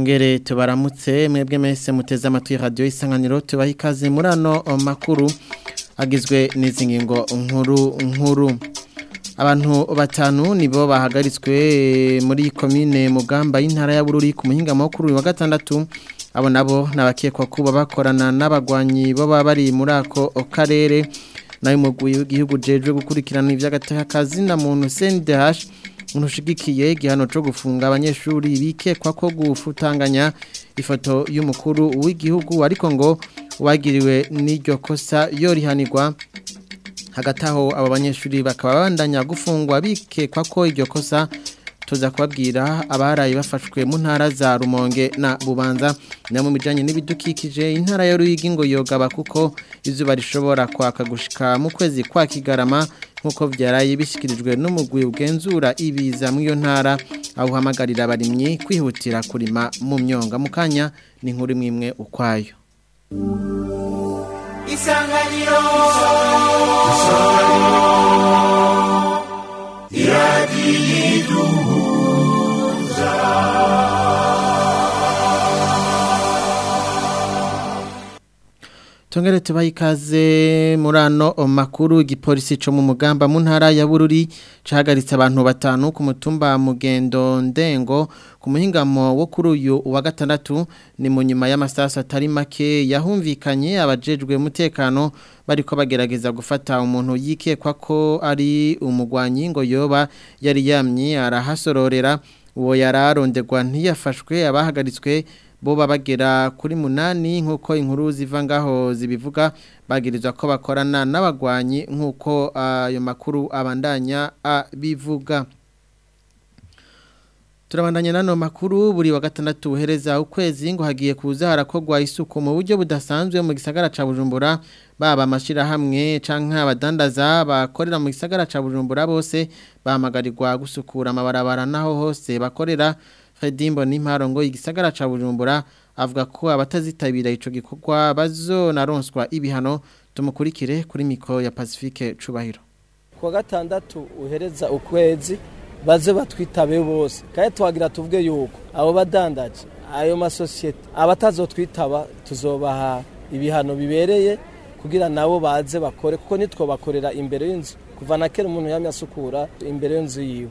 mbere tubaramutse mwebwe mese muteze amatwi radiyo isanganiro tubaha murano makuru agizwe n'izi ngingo nkuru nkuru abantu batanu nibo bahagaritswe muri komine mugamba y'intara ya bururi ku muhinga makuru wa gatandatu abo nabo nabakekwa kuba bakorana n'abagwanyi bo bari muri ako karere nayo mu gihugu jejwe gukurikirana iby'agatakazi na muntu CNDH ntushigikiye igihano cyo gufunga abanyeshuri bikekwa ko gufutanganya ifoto y'umukuru w'igihugu ariko ngo wagiriwe n'iryo kosa yorihanirwa hagati aho abo banyeshuri bakaba bandanya gufungwa bikekwa ko iryo kosa tuza kubabwira abaraye bafashwe mu ntara za rumonge na bubanza na mu bijyanye n'ibidukikije intara ya ruyigi ngo yogaba kuko izuba rishobora kwaka gushika mu kwezi kwa kigarama nk'uko byaraye bishyikirijwe n'umugwi ugenzura ibiza mu iyo ntara aho uhamagarira abarimyi kwihutira kurima mu myonga mukanya kanya ni nkuru imwe imwe ukwayo isanganiro tongere tubaye ikaze muri makuru igipolisi cyo mugamba mu ntara ya bururi cyahagaritse abantu batanu kumutumba mugendo ndengo ku muhingamo wo kuri uyu wa gatandatu ni mu nyuma y'amasaso atari make yahumvikanye abajejwe umutekano bari ko bagerageza gufata umuntu yikekwa ko ari umugwanyi ngo yoba yari yamye arahasororera uwo yararondegwa arondegwa ntiyafashwe abahagaritswe boba bagera kuri munani nk'uko inkuru ziva ngaho zibivuga bagirizwa ko bakorana n'abagwanyi nk'uko ah, ayo makuru abandanya abivuga ah, turabandanya n'ano makuru buri wa gatandatu uhereza ukwezi ngo hagiye kuza harakogwa isuku mu buryo budasanzwe mu gisagara ca Bujumbura baba amashirahamwe canke abadandaza bakorera mu gisagara ca Bujumbura bose bahamagarirwa gusukura amabarabara naho hose bakorera Fredimbo n'Imparongo igisagara ca Bujumbura avuga ko abatazitabira ico gikorwa bazo naronswa ibihano tumukurikire kuri miko ya Pacifique Cubahiro kuwa gatandatu uhereza ukwezi baze batwitabe bose kandi twagira tuvuge yuko abo badandaje ayo masosiyete twitaba tuzobaha ibihano bibereye kugira nabo baze bakore kuko nitwo bakorera imbere y'inzu kuva na kera umuntu yamyasukura imbere y'inzu yiwe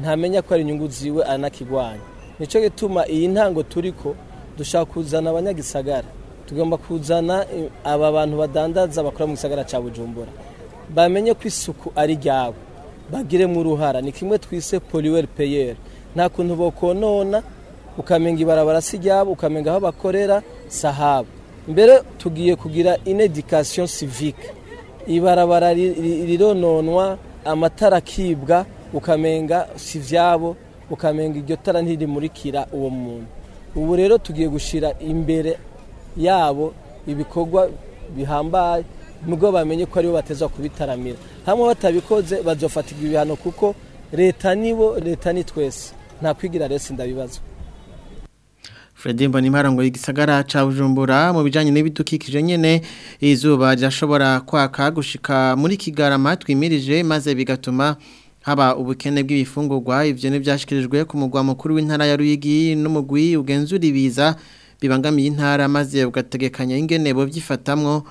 ntamenya ko ari inyungu ziwe anakigwanya nicyo gituma iyi ntango turiko dushaka kuzana abanyagisagara tugomba kuzana eh, aba bantu badandaza bakora mu gisagara cya bujumbura bamenye ko isuku ari ryabo bagiremo uruhara ni kimwe twise poriweri peyeri nta kuntu bakonona ukamenga ibarabara si ryabo ukamenga aho bakorera sahabo mbere tugiye kugira inedikasiyo sivike ibarabara rirononwa amatara akibwa ukamenga si ibyabo ukamenga iryo tara ntirimurikira uwo muntu ubu rero tugiye gushyira imbere yabo ibikorwa bihambaye nubwo bamenye ko aribo bateza kubitaramira hamwe batabikoze bazofatirwa ibihano kuko leta nibo leta ni twese nta kwigira resi ndabibazwa Fredi mbona imparango y'igisagara ca Bujumbura mu bijyanye n'ibidukikije nyene izuba ryashobora kwaka gushika muri kigarama twimirije maze bigatuma haba ubukene bw'ibifungurwa ivyo nivyashikirijwe ku mugwa mukuru w'intara ya Ruyigi n'umugwi ugenzura ibiza bibangamiye intara maze ugategekanya ingene bo byifatamwo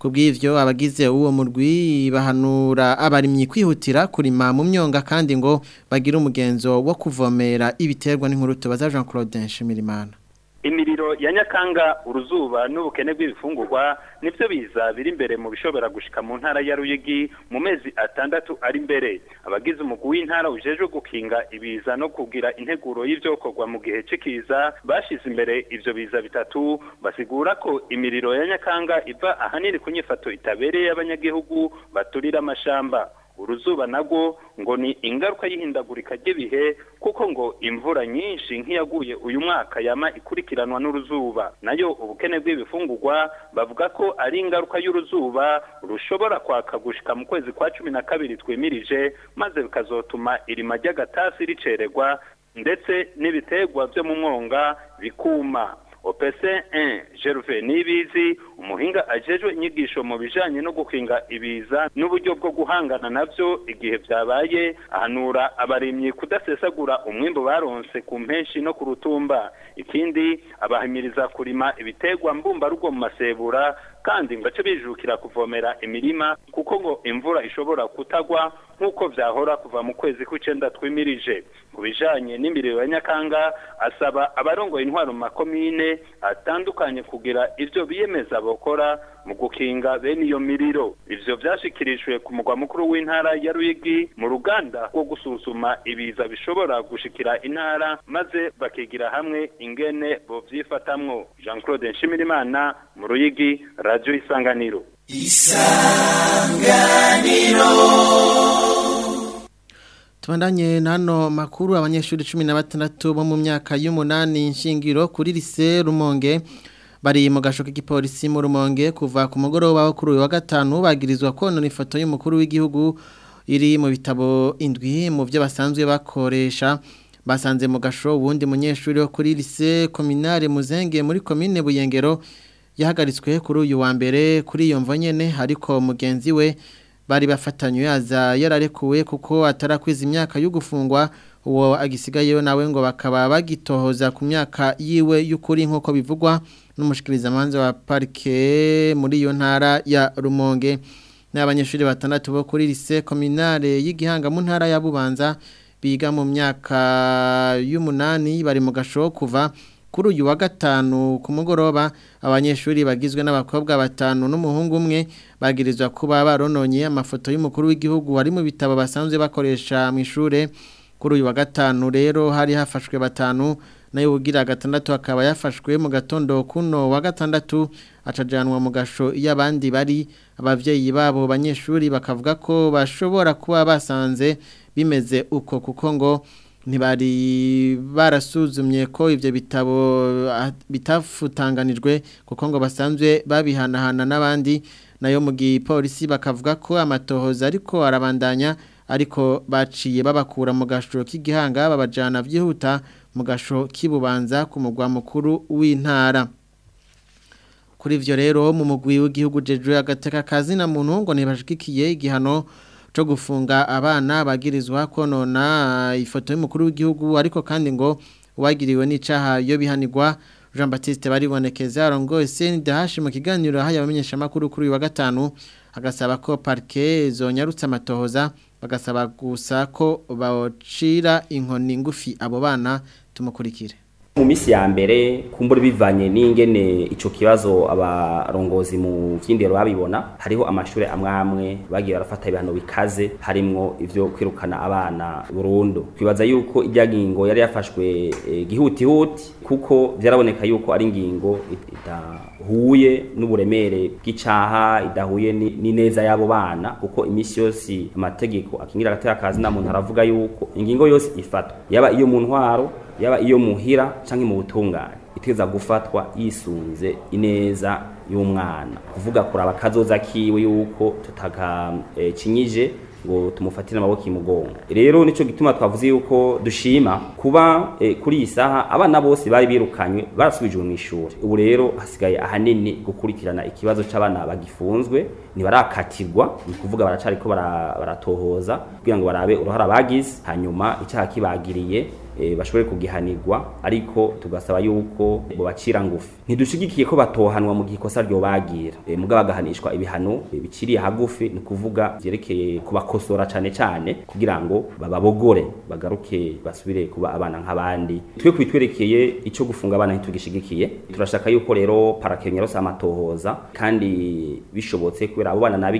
ku bw'ibyo abagize uwo murwi bahanura abarimyi kwihutira kurima mu myonga kandi ngo bagire umugenzo wo kuvomera ibiterwa n'inkuru tubaza jean claude nshimirimana imiriro ya nyakanga uruzuba n'ubukene bw'ibifungurwa nibyo biza biri imbere mu bishobora gushika mu ntara ya ruyigi mu mezi atandatu ari imbere abagize umugwi w'intara ujejwe gukinga ibiza no kugira integuro y'ivyokorwa mu gihe c'ikiza bashize imbere ibyo biza bitatu basigura ko imiriro ya nyakanga iva ahanini ku nyifato itabereye abanyagihugu baturira amashamba uruzuba nabwo ngo ni ingaruka y'ihindagurika ry'ibihe kuko ngo imvura nyinshi nk'iyaguye uyu mwaka yama ikurikiranwa n'uruzuba nayo ubukene bw'ibifungugwa bavuga ko ari ingaruka y'uruzuba rushobora kwaka gushika mu kwezi kwa cumi na kabiri twimirije maze bikazotuma irima ry'agatasi ricererwa ndetse n'ibitegwa byo mu mwonga bikuma opese jeruve nibizi umuhinga ajejwe inyigisho mu bijanye no gukinga ibiza n'uburyo bwo guhangana nabyo igihe byabaye ahanura abarimyi kudasesagura umwimbo baronse ku mpenshi no ku rutumba ikindi abahimiriza kurima ibitegwa mbumbarugo mu masebura kandi ngo bace bijukira kuvomera imirima kuko ngo imvura ishobora kutagwa nk'uko byahora kuva mu kwezi kw'icyenda twimirije ku bijyanye n'imiriro ya nyakanga asaba abarongoye intwaro mu makomine atandukanye kugira ibyo biyemeza bakora mu gukinga bene iyo miriro ivyo vyashikirijwe ku mugwa mukuru w'intara ya Ruyigi mu ruganda rwo gusuzuma ibiza bishobora gushikira intara maze bakigira hamwe ingene bovyifatamwo Jean Claude Nshimirimana mu Ruyigi Radio Isanganiro Isanganiro tubandanye n'ano makuru abanyeshuri cumi na batandatu bo mu myaka y'umunani nshingiro kuri lise rumonge bari mu gasho k'igipolisi mu rumonge kuva ku mugoroba wo kuri uyu wa gatanu bagirizwa konona ifoto y'umukuru w'igihugu iri mu bitabo indwi mu byo basanzwe bakoresha basanze mu gasho uwundi munyeshuri kuri lise kominare muzenge muri komine buyengero yahagaritswe kuri uyu wa mbere kuri iyo mvonyene ariko mugenzi we bari bafatanywe aza yararekuwe kuko atarakwiza imyaka yo gufungwa uwo agisigayeyo nawe ngo bakaba bagitohoza ku myaka yiwe y'ukuri nk'uko bivugwa n'umushikirizamanza wa parike muri iyo ntara ya rumonge n'abanyeshuri batandatu bo kuri lise kominare y'igihanga mu ntara ya bubanza biga mu myaka y'umunani bari mu gasho kuva kuri uyu wa gatanu ku mugoroba abanyeshuri bagizwe n'abakobwa batanu n'umuhungu umwe bagirizwa kuba barononye amafoto y'umukuru w'igihugu ari mu bitabo basanzwe bakoresha mu ishuri kuri uyu wa gatanu rero hari hafashwe batanu nayo ugira gatandatu akaba yafashwe mu gatondo kuno wa gatandatu acajanwa mu gasho y’abandi bari ababyeyi babo banyeshuri bakavuga ko bashobora kuba basanze bimeze uko kuko ngo ntibari barasuzumye ko ibyo bitabo ah, bitafutanganijwe kuko ngo basanzwe babihanahana n'abandi nayo mu gipolisi bakavuga ko amatohoza ariko arabandanya ariko baciye babakura mu gasho k'igihanga babajana byihuta mu gasho k'ibubanza ku mugwa mukuru w'intara kuri ibyo rero mu mugwi w'igihugu jejwe agateka kazina muntu ngo ntibashikikiye igihano cyo gufunga abana bagirizwa konona ifoto y'umukuru w'igihugu ariko kandi ngo wagiriwe n'icyaha yo bihanirwa jean Baptiste baribonekeza arongo seni dahashi mu kiganiro aho abamenyeshamakuru kuri uyu wa gatanu agasaba ko parike nyarutse amatohoza bagasaba gusa ko bacira inkoni ngufi abo bana tumukurikire mu minsi ya mbere kumbura bivanye n'ingene icyo kibazo abarongozi mu kindero babibona hariho amashuri amwe amwe bagiye barafata ibihano bikaze harimo ibyo kwirukana abana burundu twibaza yuko ijya ngingo yari yafashwe e, gihutihuti kuko byaraboneka yuko ari ingingo idahuye n'uburemere bw'icaha idahuye n'ineza y'abo bana kuko iminsi yose amategeko akingira agatera akazi na muntu aravuga yuko ingingo yose ifatwa yaba iyo mu ntwaro yaba iyo muhira cyangwa mu butungane iteza gufatwa yisunze ineza y'umwana kuvuga kuraba akazoza kiwe yuko tutakakinyije ngo tumufatire amaboko imugongo rero nicyo gituma twavuze yuko dushima kuba e, kuri iyi saha abana bose bari birukanywe barasubije mu ishuri ubu rero hasigaye ahanini gukurikirana ikibazo cy'abana bagifunzwe ntibarakatirwa ni ukuvuga baracari ko baratohoza kugira ngo barabe uruhara bagize hanyuma icyaha kibagiriye Eh, bashobore kugihanirwa ariko tugasaba yuko ngo bacira ngufi ntidushigikiye ko batohanwa mu gihe ikosa ryo bagira eh, mugabo bagahanishwa ibihano eh, bikiriye hagufi ni ukuvuga byerekeye kubakosora cyane cyane kugira ngo bababogore bagaruke basubire kuba abana nk'abandi twe kubitwerekeye icyo gufunga abana ntitugishigikiye turashaka yuko rero parakenyero samatohoza kandi bishobotse kubera abo bana nabi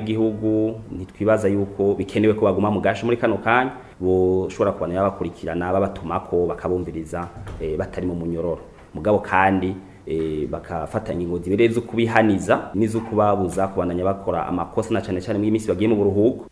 ntitwibaza yuko bikenewe ko baguma mu gashe muri kano kanya bo ushobora kubona yabakurikirana ko bakabumviriza eh, batari mu munyororo mugabo kandi eh, bakafata ingingo zo kubihaniza n'izo kubabuza kubandanya bakora amakosa na cyane cyane mu minsi bagiye mu buruhuko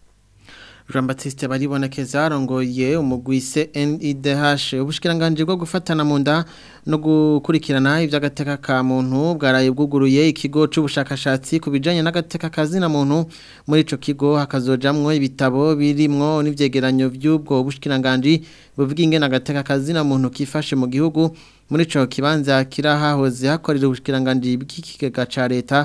Jean Baptiste Baribonekeza arongoye umugwise NIDH ubushikiranganje bwo gufatana mu nda no gukurikirana iby'agateka ka muntu bwaraye bwuguruye ikigo cy'ubushakashatsi ku bijyanye n'agateka kazina muntu muri ico kigo hakazojamwo ibitabo birimwo n'ivyegeranyo by'ubwo bushikiranganje buvuga ingene agateka kazina muntu kifashe mu gihugu muri ico kibanza kirahahoze hakorera ubushikiranganje bw'ikigega ca leta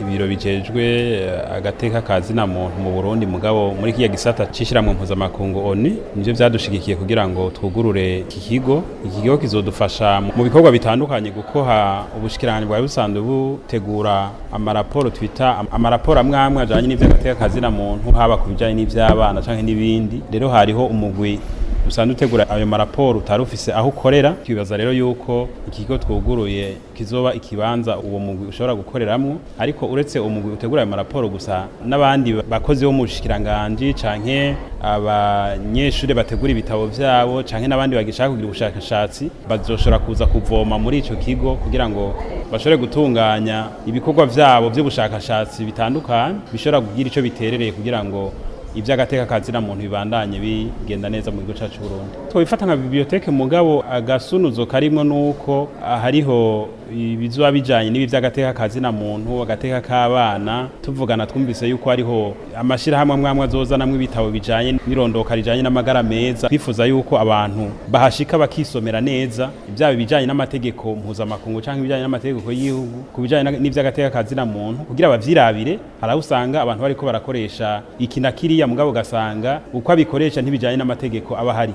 ibiro bijejwe eh, agateka kazina muntu mu burundi mugabo muri kiriya gisata cy'ishyirahamwe mpuzamakungu oni nibyo byadushigikiye kugira ngo twugurure iki kigo iki kigo kizodufasha mu bikorwa bitandukanye gukoha ubushyikirangange bwari busanzwe butegura amaraporo twita amaraporo amwe amwe ajyanye n'iby'agateka kazina muntu haba ku bijyanye n'iby'abana cyangwa n'ibindi rero hariho umugwi usanzwe utegura ayo maraporo utari ufise aho ukorera twibaza rero yuko iki kigo twuguruye kizoba ikibanza uwo mugwi ushobora gukoreramwo ariko uretse umugwi utegura ayo maraporo gusa n'abandi bakozi bo mu bushikiranganji canke abanyeshuri bategura ibitabo vyabo canke n'abandi bagishaka kugira ubushakashatsi bazoshobora kuza kuvoma muri ico kigo kugira ngo bashobore gutunganya ibikorwa vyabo vy'ubushakashatsi bitandukanye bishobora kugira ico biterereye kugira ngo iby'agateka ka muntu bibandanye bigenda neza mu gihugu cyacu Burundi tubifata nka mugabo agasunuzo karimo nuko ahariho ibizuba bijyanye n'ibi by'agateka ka zina muntu agateka k'abana tuvugana twumvise yuko hariho amashyirahamwe amwe azozanamo ibitabo bijyanye n'irondoka rijyanye n'amagara meza twifuza yuko abantu bahashika bakisomera neza byaba ibijyanye n'amategeko mpuzamakungu cyangwa ibijyanye n'amategeko y'igihugu ku bijyanye n'iby'agateka ka zina muntu kugira babyirabire hari aho usanga abantu bari ko barakoresha iki na kiriya mugabo ugasanga uko abikoresha ntibijyanye n'amategeko aba ahari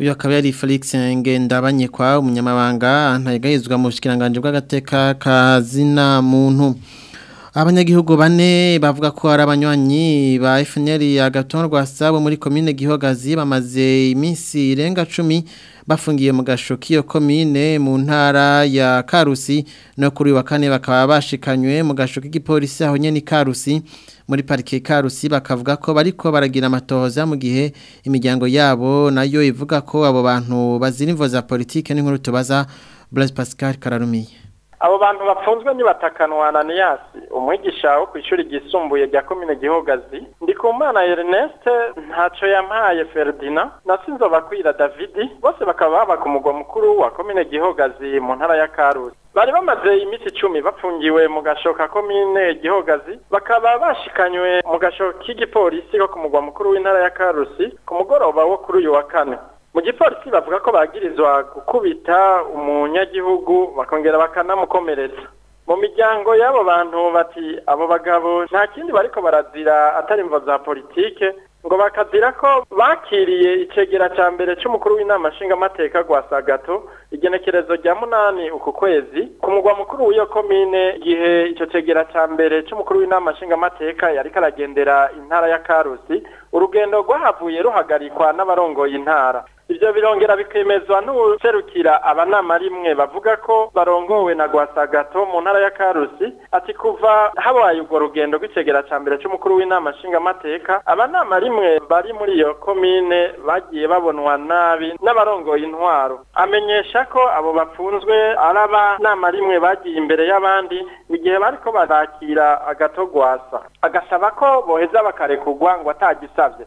uyu akaba yari felix ngendabanyekwa umunyamabanga ntayegahizwa mu bushikiranganje bw'agateka kazina muntu abanyagihugu bane bavuga ko ari abanywanyi ba FNL ya Gaton Rwasabo muri commune Gihogazi bamaze iminsi irenga 10 bafungiye mu gashokiyo commune mu ntara ya Karusi no kuri wa kane bakaba bashikanywe mu gashoki gipolisi aho nyene Karusi muri parike karusi bakavuga ko bariko baragira amatohoza mu gihe imiryango yabo nayo ivuga ko abo bantu bazirimvoza imvo politike n'inkuru tubaza Blaise Pascal Kararumiye abo bantu bafunzwe ni batanu ananiyasi umwigisha wo ku ishuri ryisumbuye rya komine gihogazi ndikumana erineste ntacyo yampaye feridina na bakwira davidi bose bakaba baba ku mugwa mukuru wa komine gihogazi mu ntara ya karusi bari bamaze iminsi icumi bapfungiwe mu gashoka komine gihogazi bakaba bashikanywe mu gashoka k'igipolisi ko ku mugwa mukuru w'intara ya karusi ku mugoroba wo kuri uyu wa kane mu gipolisi bavuga ko bagirizwa gukubita umunyagihugu bakongera bakanamukomeretsa mu miryango y'abo bantu bati abo bagabo nta kindi bariko barazira atari imvo za politike ngo bakazira ko bakiriye icegera cya mbere cy’umukuru w'inama nshingamateka gwa sagato igenekerezo rya munani uku kwezi ku mugwa mukuru w'iyo komine igihe ico cegera ca mbere cy’umukuru w'inama nshingamateka yari karagendera intara ya karusi urugendo rwahavuye ruhagarikwa n'abarongoye intara ibyo birongera bikemezwa n'userukira abanama rimwe bavuga ko barongowe na gwasagato mu ntara ya karusi ati kuva habaye urwo rugendo rw'icegera cya mbere cy'umukuru w'inama nshingamateka abanama rimwe bari muri iyo komine bagiye babonwa nabi n'abarongoye intwaro amenyesha ko abo bapfunzwe ari abanama rimwe bagiye imbere y'abandi igihe bariko barakira agatogwasa agasaba ko boheza bakarekurwa ngo atagisabye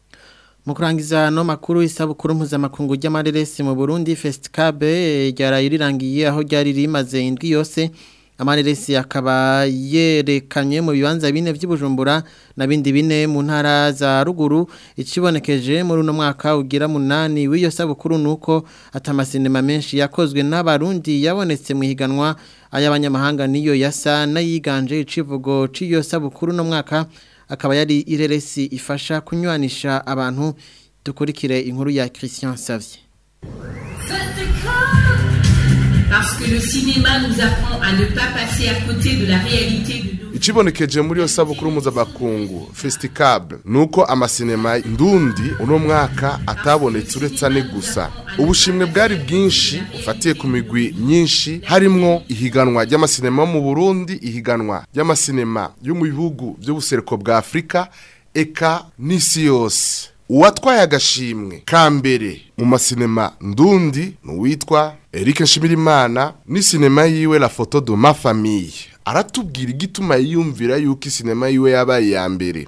mu kurangiza no makuru isabukuru mpuzamakungu ry'amareresi mu Burundi Festcabe eh, ryaraye rirangiye aho ryari rimaze indwi yose amareresi akaba yerekanye mu bibanza bine by'ubujumbura na bindi bine mu ntara za ruguru ikibonekeje muri uno mwaka ugira munani w'iyo sabukuru nuko atamasinema menshi yakozwe n'abarundi yabonetse mu higanwa ay'abanyamahanga niyo yasa yiganje icivugo cy'iyo sabukuru no mwaka akaba yari ireresi ifasha kunyuanisha abantu dukurikire inkuru ya christian savye Parce que le cinéma nous apprend à ne pas passer à côté de la réalité ikibonekeje muri yo sabukuru mpuzamakungu festicable nuko amasinema ndundi uno mwaka atabonetse uretse ane gusa ubushimwe bwari bwinshi ufatiye ku migwi myinshi harimwo ihiganwa ry'amasinema mu Burundi ihiganwa ry'amasinema yo mu bihugu by'ubuseruko bwa Afrika eka n'isi yose uwatwaye agashimwe ka mbere mu masinema ndundi ni uwitwa Eric Nshimirimana ni sinema yiwe la foto de ma famille aratubwira igituma yiyumvira yuko sinema yiwe yabaye iya mbere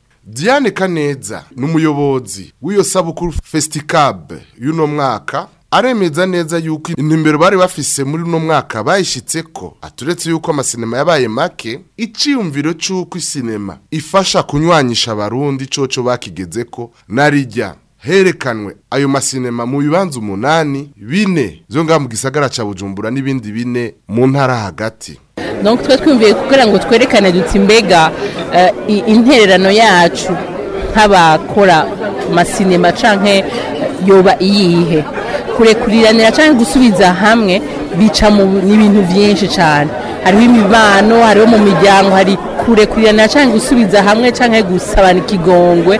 Diane Kaneza ni umuyobozi w'iyo sabukuru fesitikabe y'uno mwaka aremeza neza yuko intumbero bari bafise muri uno mwaka bayishyitse ko aturetse yuko amasinema yabaye make iciyumviro cy'uko isinema ifasha kunywanyisha abarundi coco bakigeze ko narijya herekanwe ayo masinema mu bibanza umunani bine byo ngaha mu gisagara cya bujumbura n'ibindi bine mu ntara hagati twe twumviye kugira ngo twerekane dutse imbega eh, intererano yacu nk'abakora masinema cyangwa yoba iyihe kurekuriranira cyangwa gusubiza hamwe bica n'ibintu byinshi cyane hariho imibano hariho mu miryango hari kurekuriranira cyangwa gusubiza hamwe cyangwa gusabana ikigongwe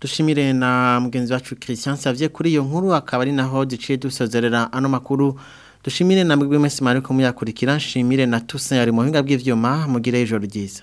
dushimire na mugenzi wacu Christian savye kuri iyo nkuru akaba ari naho diciye dusozerera ano makuru dushimire na mwebwe mwese mari kumuyakurikira nshimire na Toussaint ari mu buhinga bw'ivyuma mugire ijoro ryiza